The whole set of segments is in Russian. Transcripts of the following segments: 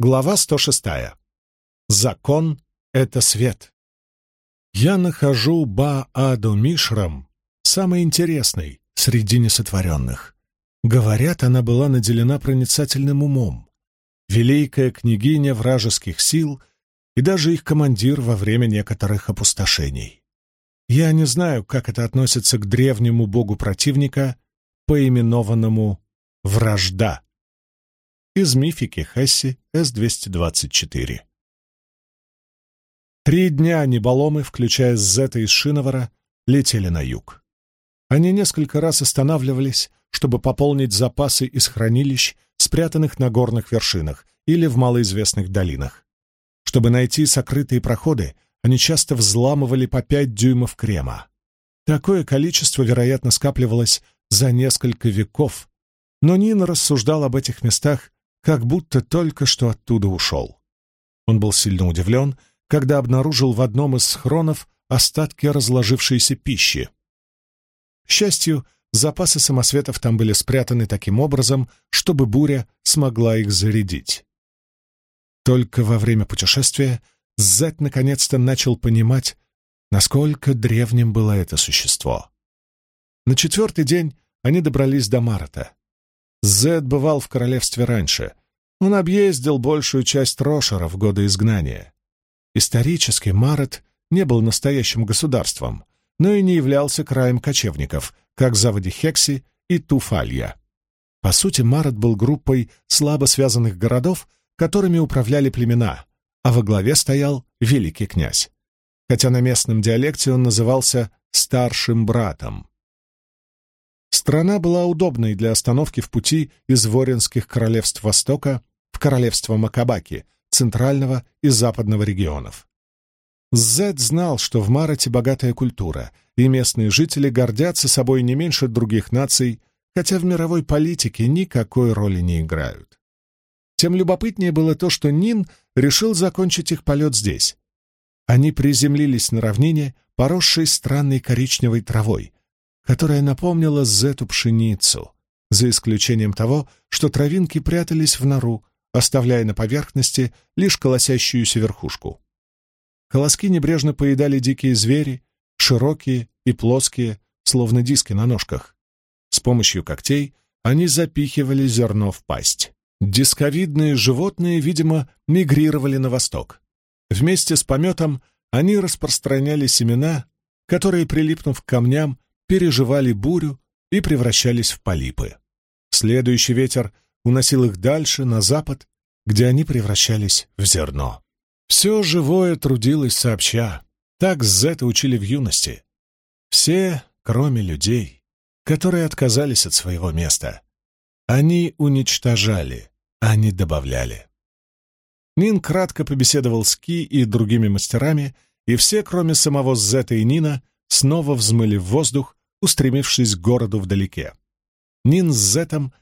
Глава 106. Закон — это свет. Я нахожу Ба-Аду Мишрам самой интересной среди несотворенных. Говорят, она была наделена проницательным умом. Великая княгиня вражеских сил и даже их командир во время некоторых опустошений. Я не знаю, как это относится к древнему богу противника, поименованному «Вражда» из мифики Хесси С-224. Три дня неболомы, включая Зета из Шиновара, летели на юг. Они несколько раз останавливались, чтобы пополнить запасы из хранилищ, спрятанных на горных вершинах или в малоизвестных долинах. Чтобы найти сокрытые проходы, они часто взламывали по пять дюймов крема. Такое количество, вероятно, скапливалось за несколько веков, но Нина рассуждал об этих местах как будто только что оттуда ушел. Он был сильно удивлен, когда обнаружил в одном из схронов остатки разложившейся пищи. К счастью, запасы самосветов там были спрятаны таким образом, чтобы буря смогла их зарядить. Только во время путешествия Зет наконец-то начал понимать, насколько древним было это существо. На четвертый день они добрались до Марата. Зед бывал в королевстве раньше. Он объездил большую часть Рошера в годы изгнания. Исторически Марат не был настоящим государством, но и не являлся краем кочевников, как заводи Хекси и Туфалья. По сути, Марат был группой слабо связанных городов, которыми управляли племена, а во главе стоял великий князь. Хотя на местном диалекте он назывался «старшим братом». Страна была удобной для остановки в пути из Воринских королевств Востока в королевство Макабаки, центрального и западного регионов. Зед знал, что в Марате богатая культура, и местные жители гордятся собой не меньше других наций, хотя в мировой политике никакой роли не играют. Тем любопытнее было то, что Нин решил закончить их полет здесь. Они приземлились на равнине, поросшей странной коричневой травой, которая напомнила Зету пшеницу, за исключением того, что травинки прятались в нору, оставляя на поверхности лишь колосящуюся верхушку. Колоски небрежно поедали дикие звери, широкие и плоские, словно диски на ножках. С помощью когтей они запихивали зерно в пасть. Дисковидные животные, видимо, мигрировали на восток. Вместе с пометом они распространяли семена, которые, прилипнув к камням, переживали бурю и превращались в полипы. Следующий ветер уносил их дальше, на запад, где они превращались в зерно. Все живое трудилось сообща. Так Зета учили в юности. Все, кроме людей, которые отказались от своего места. Они уничтожали, а не добавляли. Нин кратко побеседовал с Ки и другими мастерами, и все, кроме самого Зета и Нина, снова взмыли в воздух, устремившись к городу вдалеке. Нин с Зетом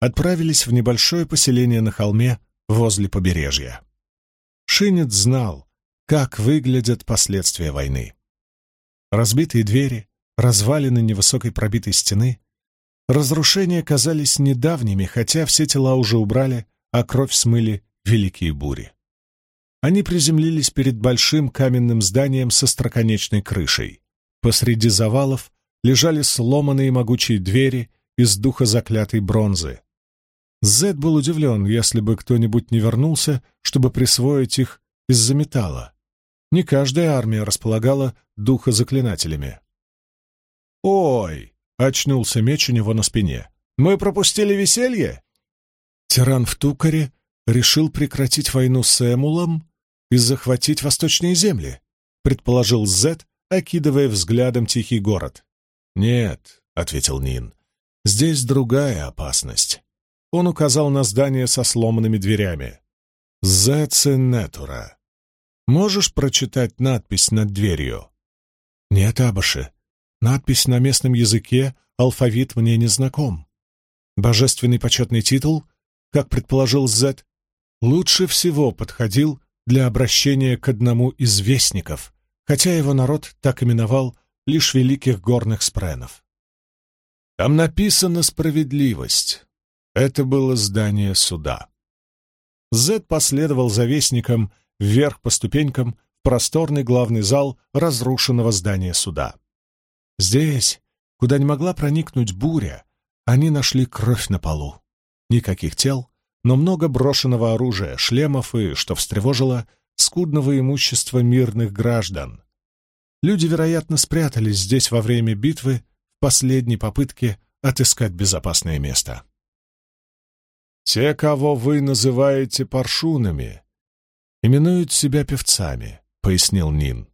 отправились в небольшое поселение на холме возле побережья. Шинец знал, как выглядят последствия войны. Разбитые двери, развалины невысокой пробитой стены. Разрушения казались недавними, хотя все тела уже убрали, а кровь смыли великие бури. Они приземлились перед большим каменным зданием со строконечной крышей. Посреди завалов лежали сломанные могучие двери из духа заклятой бронзы. Зед был удивлен, если бы кто-нибудь не вернулся, чтобы присвоить их из-за металла. Не каждая армия располагала духозаклинателями. «Ой!» — очнулся меч у него на спине. «Мы пропустили веселье?» Тиран в Тукаре решил прекратить войну с Эмулом и захватить восточные земли, предположил Зед, окидывая взглядом тихий город. «Нет», — ответил Нин, — «здесь другая опасность». Он указал на здание со сломанными дверями. «Зецинетура». «Можешь прочитать надпись над дверью?» «Нет, Абаши. Надпись на местном языке, алфавит мне не знаком. Божественный почетный титул, как предположил Зет, лучше всего подходил для обращения к одному из вестников, хотя его народ так именовал лишь великих горных спренов. Там написано «справедливость». Это было здание суда. Зед последовал за вестником вверх по ступенькам в просторный главный зал разрушенного здания суда. Здесь, куда не могла проникнуть буря, они нашли кровь на полу. Никаких тел, но много брошенного оружия, шлемов и, что встревожило, скудного имущества мирных граждан. Люди, вероятно, спрятались здесь во время битвы в последней попытке отыскать безопасное место. «Те, кого вы называете паршунами, именуют себя певцами», — пояснил Нин.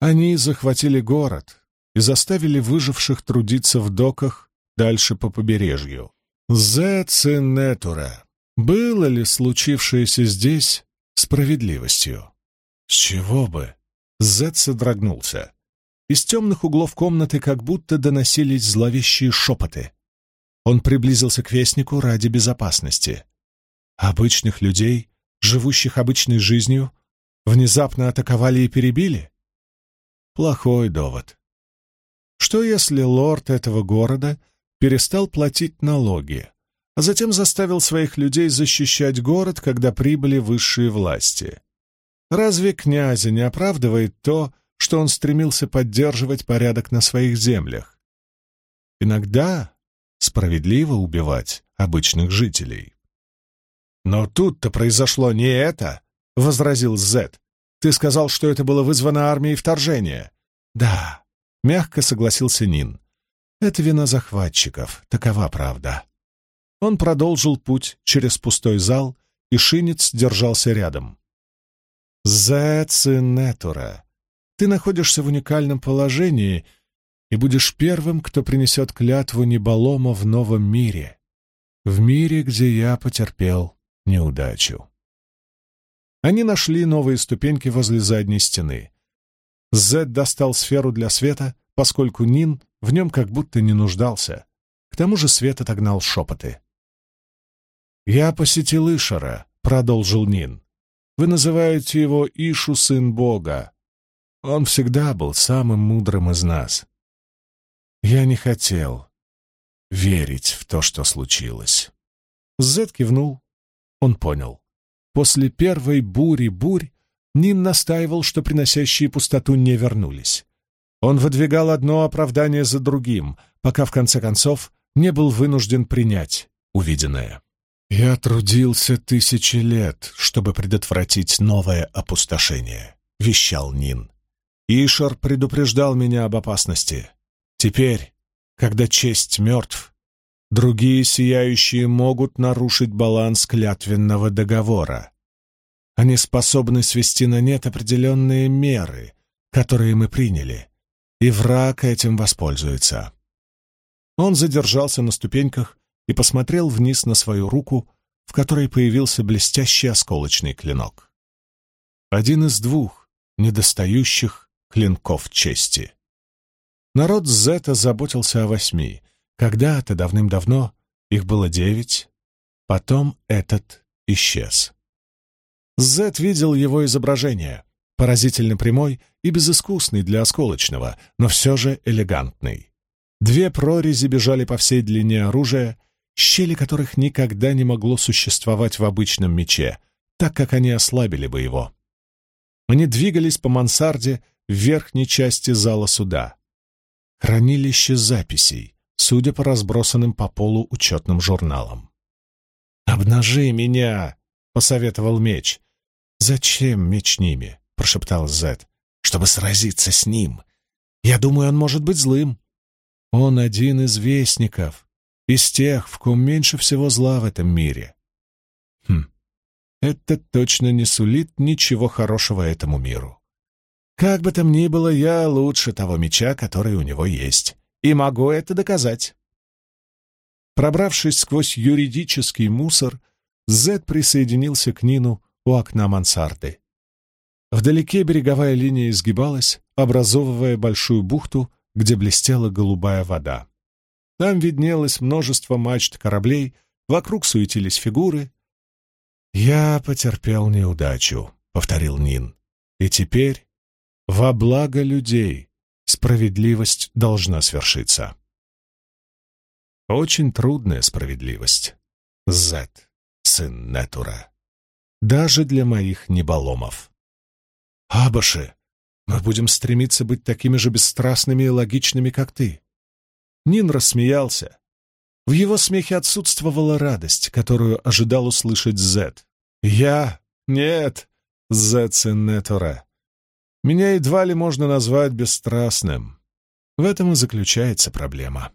«Они захватили город и заставили выживших трудиться в доках дальше по побережью. Зецинетура. Было ли случившееся здесь справедливостью? С чего бы? Зет содрогнулся. Из темных углов комнаты как будто доносились зловещие шепоты. Он приблизился к вестнику ради безопасности. Обычных людей, живущих обычной жизнью, внезапно атаковали и перебили? Плохой довод. Что если лорд этого города перестал платить налоги, а затем заставил своих людей защищать город, когда прибыли высшие власти? Разве князя не оправдывает то, что он стремился поддерживать порядок на своих землях? Иногда справедливо убивать обычных жителей. «Но тут-то произошло не это», — возразил Зет. «Ты сказал, что это было вызвано армией вторжения». «Да», — мягко согласился Нин. «Это вина захватчиков, такова правда». Он продолжил путь через пустой зал, и Шинец держался рядом. «Зецинетура, ты находишься в уникальном положении — и будешь первым, кто принесет клятву Неболома в новом мире, в мире, где я потерпел неудачу. Они нашли новые ступеньки возле задней стены. Зед достал сферу для света, поскольку Нин в нем как будто не нуждался. К тому же свет отогнал шепоты. «Я посетил Ишара», — продолжил Нин. «Вы называете его Ишу, сын Бога. Он всегда был самым мудрым из нас. Я не хотел верить в то, что случилось. Зет кивнул. Он понял. После первой бури бурь Нин настаивал, что приносящие пустоту не вернулись. Он выдвигал одно оправдание за другим, пока в конце концов не был вынужден принять увиденное. «Я трудился тысячи лет, чтобы предотвратить новое опустошение», — вещал Нин. Ишар предупреждал меня об опасности. Теперь, когда честь мертв, другие сияющие могут нарушить баланс клятвенного договора. Они способны свести на нет определенные меры, которые мы приняли, и враг этим воспользуется. Он задержался на ступеньках и посмотрел вниз на свою руку, в которой появился блестящий осколочный клинок. Один из двух недостающих клинков чести. Народ Зета заботился о восьми. Когда-то, давным-давно, их было девять. Потом этот исчез. Зет видел его изображение, поразительно прямой и безыскусный для осколочного, но все же элегантный. Две прорези бежали по всей длине оружия, щели которых никогда не могло существовать в обычном мече, так как они ослабили бы его. Они двигались по мансарде в верхней части зала суда. Хранилище записей, судя по разбросанным по полу учетным журналам. «Обнажи меня!» — посоветовал меч. «Зачем меч ними?» — прошептал Зет. «Чтобы сразиться с ним. Я думаю, он может быть злым. Он один из вестников, из тех, в ком меньше всего зла в этом мире. Хм, это точно не сулит ничего хорошего этому миру. Как бы там ни было, я лучше того меча, который у него есть, и могу это доказать. Пробравшись сквозь юридический мусор, Зед присоединился к Нину у окна мансарды. Вдалеке береговая линия изгибалась, образовывая большую бухту, где блестела голубая вода. Там виднелось множество мачт кораблей, вокруг суетились фигуры. «Я потерпел неудачу», — повторил Нин. «И теперь во благо людей справедливость должна свершиться. Очень трудная справедливость. Зет, сын Нетура. даже для моих неболомов. Абаши, мы будем стремиться быть такими же бесстрастными и логичными, как ты. Нин рассмеялся. В его смехе отсутствовала радость, которую ожидал услышать Зет. «Я? Нет, Зет Синнетора. Меня едва ли можно назвать бесстрастным. В этом и заключается проблема».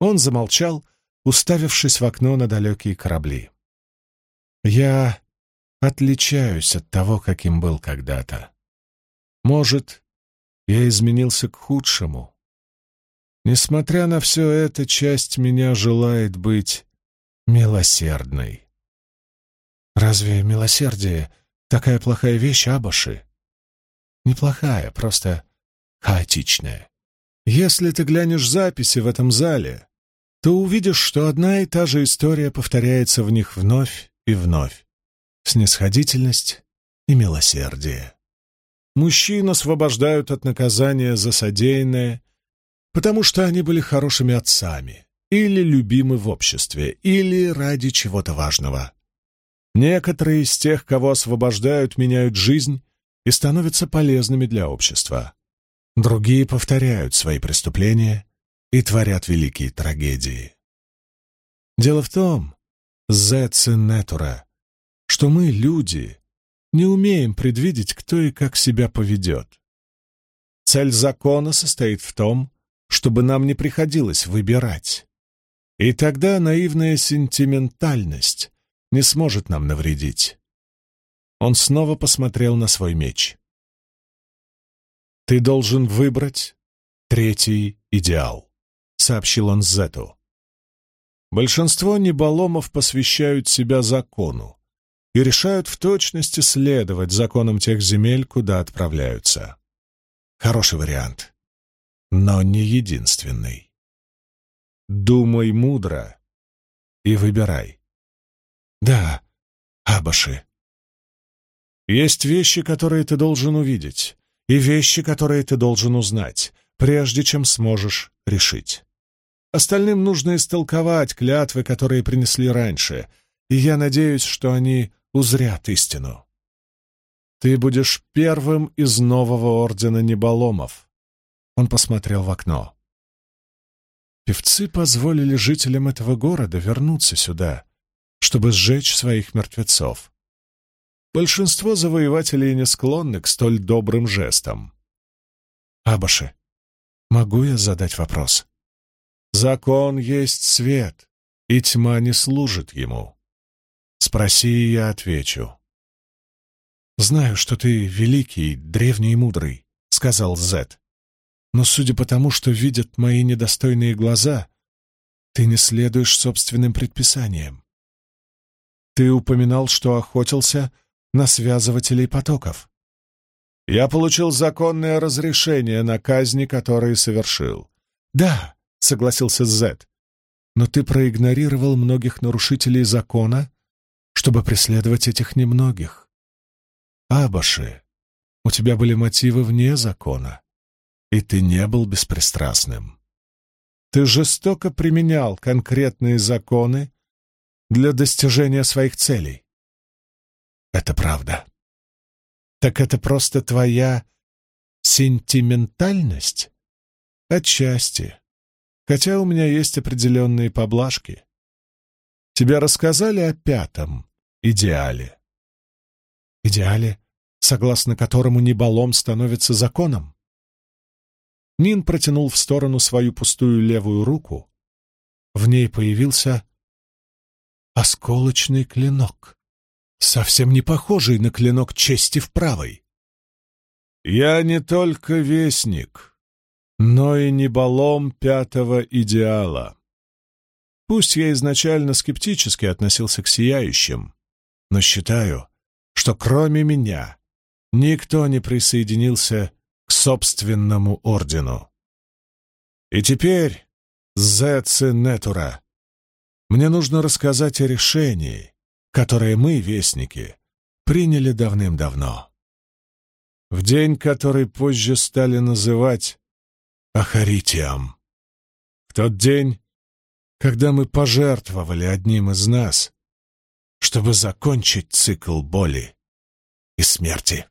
Он замолчал, уставившись в окно на далекие корабли. «Я отличаюсь от того, каким был когда-то. Может, я изменился к худшему. Несмотря на все это, часть меня желает быть милосердной. Разве милосердие такая плохая вещь, Абаши? Неплохая, просто хаотичная. Если ты глянешь записи в этом зале, то увидишь, что одна и та же история повторяется в них вновь и вновь. Снисходительность и милосердие. Мужчин освобождают от наказания за содеянное, потому что они были хорошими отцами, или любимы в обществе, или ради чего-то важного. Некоторые из тех, кого освобождают, меняют жизнь и становятся полезными для общества. Другие повторяют свои преступления и творят великие трагедии. Дело в том, Зетси Нетура, что мы, люди, не умеем предвидеть, кто и как себя поведет. Цель закона состоит в том, чтобы нам не приходилось выбирать. И тогда наивная сентиментальность не сможет нам навредить. Он снова посмотрел на свой меч. «Ты должен выбрать третий идеал», — сообщил он Зету. Большинство неболомов посвящают себя закону, и решают в точности следовать законам тех земель, куда отправляются. Хороший вариант, но не единственный. Думай мудро и выбирай. Да, Абаши. Есть вещи, которые ты должен увидеть, и вещи, которые ты должен узнать, прежде чем сможешь решить. Остальным нужно истолковать клятвы, которые принесли раньше, и я надеюсь, что они узрят истину. Ты будешь первым из нового ордена Неболомов. Он посмотрел в окно. Певцы позволили жителям этого города вернуться сюда, чтобы сжечь своих мертвецов. Большинство завоевателей не склонны к столь добрым жестам. Абаши, могу я задать вопрос? Закон есть свет, и тьма не служит ему. Спроси, и я отвечу. «Знаю, что ты великий, древний и мудрый», — сказал Зет. «Но судя по тому, что видят мои недостойные глаза, ты не следуешь собственным предписаниям. Ты упоминал, что охотился на связывателей потоков. Я получил законное разрешение на казни, которые совершил. Да, согласился Зет, но ты проигнорировал многих нарушителей закона чтобы преследовать этих немногих. Абаши, у тебя были мотивы вне закона, и ты не был беспристрастным. Ты жестоко применял конкретные законы для достижения своих целей. Это правда. Так это просто твоя сентиментальность? Отчасти. Хотя у меня есть определенные поблажки. Тебе рассказали о пятом идеале? Идеале, согласно которому неболом становится законом? Нин протянул в сторону свою пустую левую руку. В ней появился осколочный клинок, совсем не похожий на клинок чести в правой. «Я не только вестник, но и неболом пятого идеала», Пусть я изначально скептически относился к сияющим, но считаю, что кроме меня никто не присоединился собственному ордену. И теперь, Зетси Нетура, мне нужно рассказать о решении, которое мы, вестники, приняли давным-давно. В день, который позже стали называть Ахаритием. В тот день когда мы пожертвовали одним из нас, чтобы закончить цикл боли и смерти.